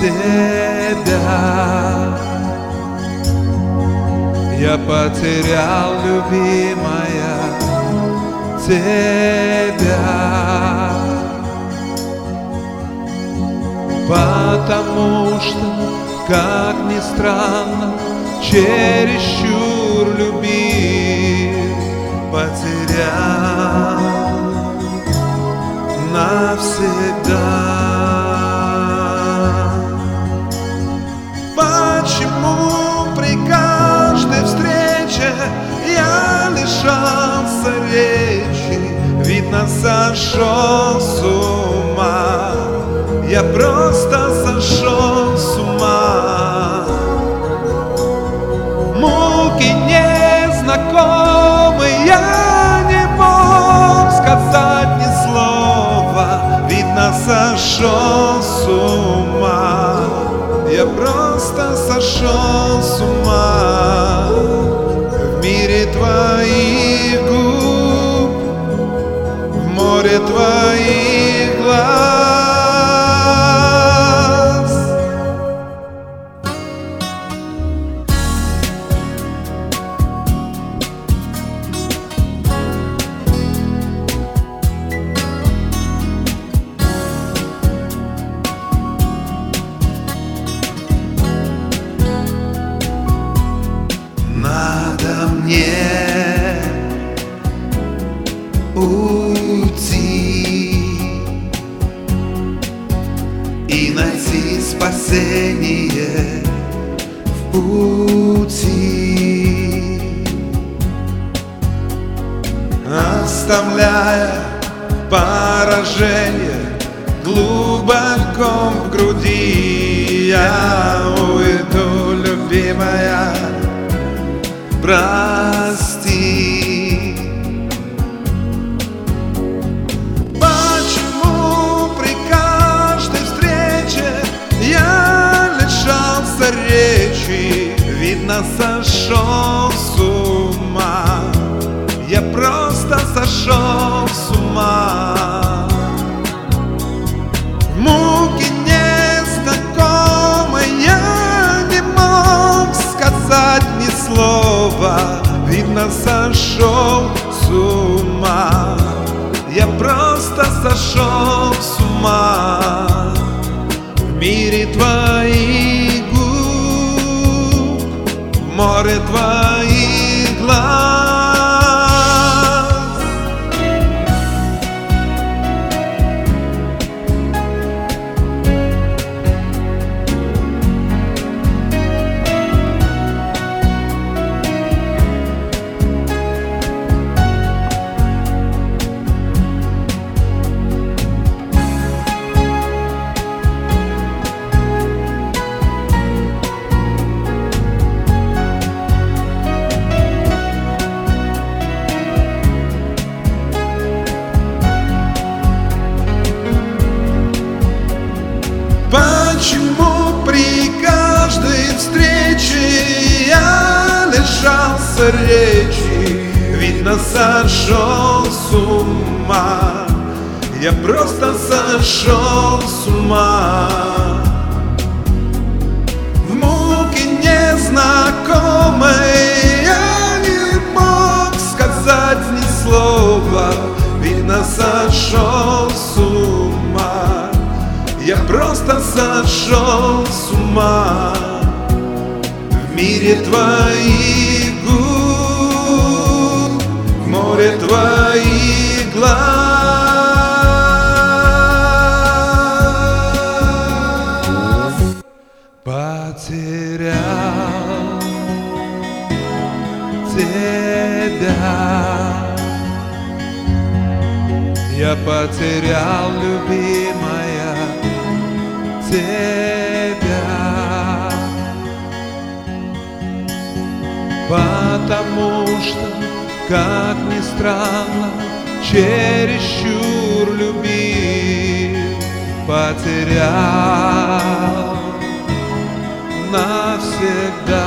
тебя Я потерял, любимая, тебя Потому что, как ни странно, чересчур любил, потерял навсегда. Видно сошел с ума, я просто сошел с ума. Муки незнакомые, я не мог сказать ни слова, видно сошел с ума. Я просто сошел с ума в мире твоих море твоих глаз. Надо мне найти спасение в пути, оставляя поражение глубоко в груди. Я уйду, любимая, прости. Сошел с ума, я просто сошел с ума. Муки незнакомые, я не мог сказать ни слова, видно сошел с ума. Я просто сошел с ума в мире твоих в речи, видно сошел с ума, я просто сошел с ума. В муке незнакомой я не мог сказать ни слова, видно сошел с ума. Я просто сошел с ума в мире твоих Потерял тебя. Я потерял, любимая, тебя Потому что, как ни странно, чересчур любил Потерял навсегда.